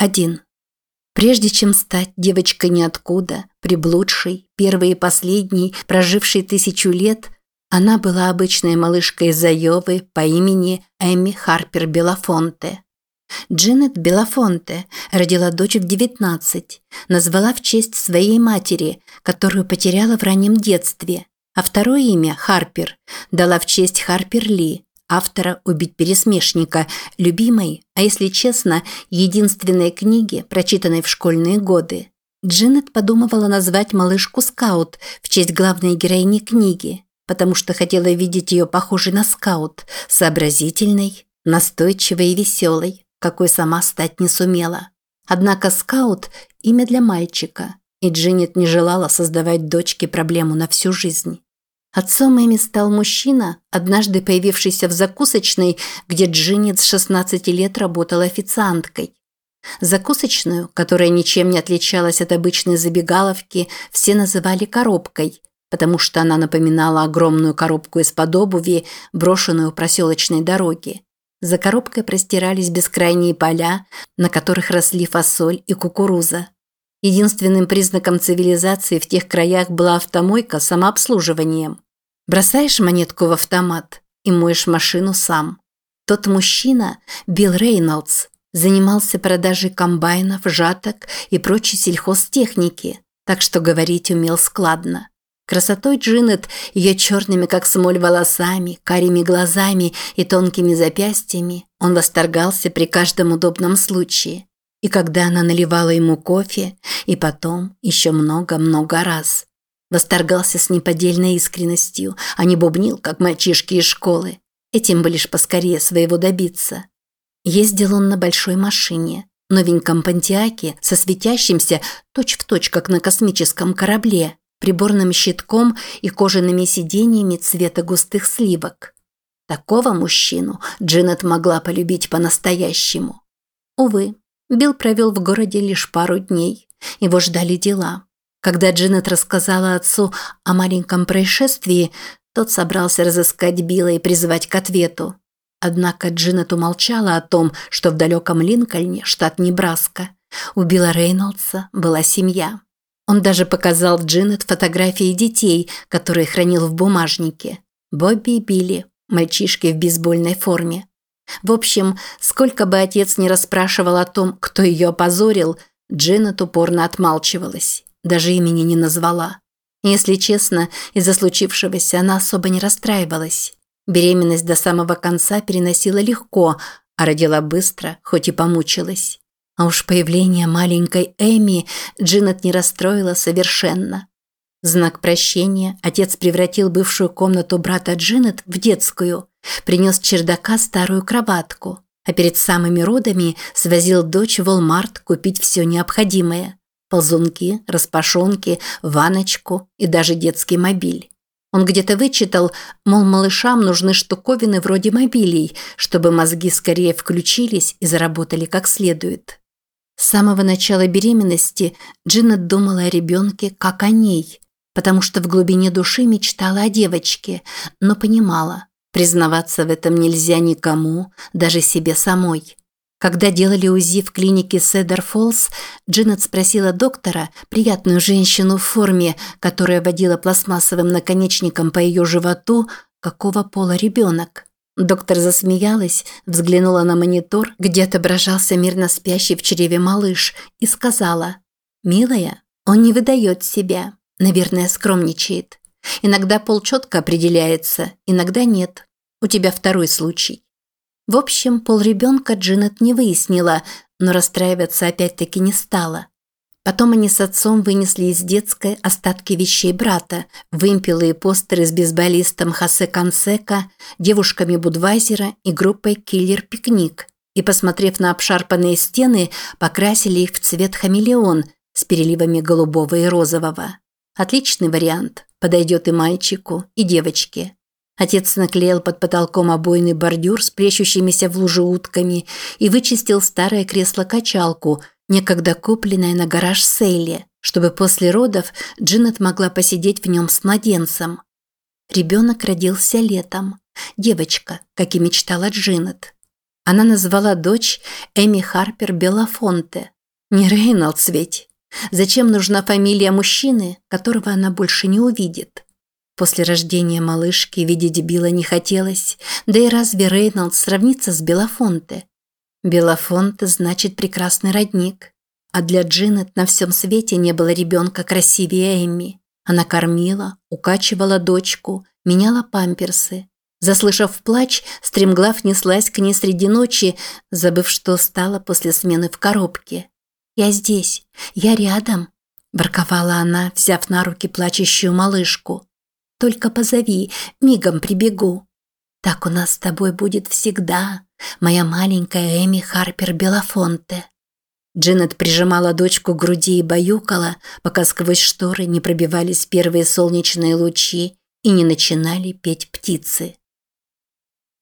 1. Прежде чем стать девочкой ниоткуда, приблудшей, первой и последней, прожившей тысячу лет, она была обычной малышкой из Айовы по имени Эми Харпер Белафонте. Дженнет Белафонте родила дочь в 19, назвала в честь своей матери, которую потеряла в раннем детстве, а второе имя, Харпер, дала в честь Харпер Ли, автора «Убить пересмешника», любимой, а если честно, единственной книги, прочитанной в школьные годы. Дженнет подумывала назвать малышку Скаут в честь главной героини книги, потому что хотела видеть ее похожей на Скаут, сообразительной, настойчивой и веселой, какой сама стать не сумела. Однако Скаут – имя для мальчика, и Дженнет не желала создавать дочке проблему на всю жизнь. Отцом Эми стал мужчина, однажды появившийся в закусочной, где Джинни с 16 лет работала официанткой. Закусочную, которая ничем не отличалась от обычной забегаловки, все называли коробкой, потому что она напоминала огромную коробку из-под обуви, брошенную у проселочной дороги. За коробкой простирались бескрайние поля, на которых росли фасоль и кукуруза. Единственным признаком цивилизации в тех краях была автомойка с самообслуживанием. Бросаешь монетку в автомат и моешь машину сам. Тот мужчина, Билл Рейнольдс, занимался продажей комбайнов, жаток и прочей сельхозтехники, так что говорить умел складно. Красотой Джинет, ее черными, как смоль, волосами, карими глазами и тонкими запястьями он восторгался при каждом удобном случае. И когда она наливала ему кофе, и потом еще много-много раз. Восторгался с неподдельной искренностью, а не бубнил, как мальчишки из школы. Этим бы лишь поскорее своего добиться. Ездил он на большой машине, новеньком Пантиаке со светящимся точь-в-точь, точь, как на космическом корабле, приборным щитком и кожаными сиденьями цвета густых сливок. Такого мужчину Джинет могла полюбить по-настоящему. Увы, Билл провел в городе лишь пару дней. Его ждали дела. Когда Джинет рассказала отцу о маленьком происшествии, тот собрался разыскать Билла и призвать к ответу. Однако Джинет умолчала о том, что в далеком Линкольне, штат Небраска, у Билла Рейнольдса была семья. Он даже показал Джинет фотографии детей, которые хранил в бумажнике. Бобби и Билли, мальчишки в бейсбольной форме. В общем, сколько бы отец не расспрашивал о том, кто ее опозорил, Дженнет упорно отмалчивалась, даже имени не назвала. Если честно, из-за случившегося она особо не расстраивалась. Беременность до самого конца переносила легко, а родила быстро, хоть и помучилась. А уж появление маленькой Эми Джинет не расстроила совершенно. Знак прощения отец превратил бывшую комнату брата Джинет в детскую, Принес чердака старую кроватку, а перед самыми родами свозил дочь в Walmart купить все необходимое. Ползунки, распашонки, ваночку и даже детский мобиль. Он где-то вычитал, мол, малышам нужны штуковины вроде мобилей, чтобы мозги скорее включились и заработали как следует. С самого начала беременности Джинна думала о ребенке как о ней, потому что в глубине души мечтала о девочке, но понимала, Признаваться в этом нельзя никому, даже себе самой. Когда делали УЗИ в клинике Седер Фоллс, Джинет спросила доктора, приятную женщину в форме, которая водила пластмассовым наконечником по ее животу, какого пола ребенок. Доктор засмеялась, взглянула на монитор, где отображался мирно спящий в чреве малыш, и сказала, «Милая, он не выдает себя, наверное, скромничает. Иногда пол четко определяется, иногда нет. У тебя второй случай. В общем, пол ребенка Джинет не выяснила, но расстраиваться опять-таки не стала. Потом они с отцом вынесли из детской остатки вещей брата, вымпелы и постеры с бейсболистом Хосе Кансека, девушками Будвайзера и группой Киллер Пикник. И, посмотрев на обшарпанные стены, покрасили их в цвет хамелеон с переливами голубого и розового. Отличный вариант. Подойдет и мальчику, и девочке. Отец наклеил под потолком обойный бордюр с плещущимися в луже утками и вычистил старое кресло-качалку, некогда купленное на гараж Сейле, чтобы после родов Джинет могла посидеть в нем с младенцем. Ребенок родился летом. Девочка, как и мечтала Джинет. Она назвала дочь Эми Харпер Белафонте. Не Рейнольдс ведь. Зачем нужна фамилия мужчины, которого она больше не увидит? После рождения малышки видеть Билла не хотелось, да и разве Рейнольдс сравнится с Белафонте? Белафонте значит прекрасный родник. А для Джинет на всем свете не было ребенка красивее Эмми. Она кормила, укачивала дочку, меняла памперсы. Заслышав плач, стремглав неслась к ней среди ночи, забыв, что стала после смены в коробке. «Я здесь, я рядом», – ворковала она, взяв на руки плачущую малышку. «Только позови, мигом прибегу. Так у нас с тобой будет всегда, моя маленькая Эми Харпер Белафонте». Дженнет прижимала дочку к груди и баюкала, пока сквозь шторы не пробивались первые солнечные лучи и не начинали петь птицы.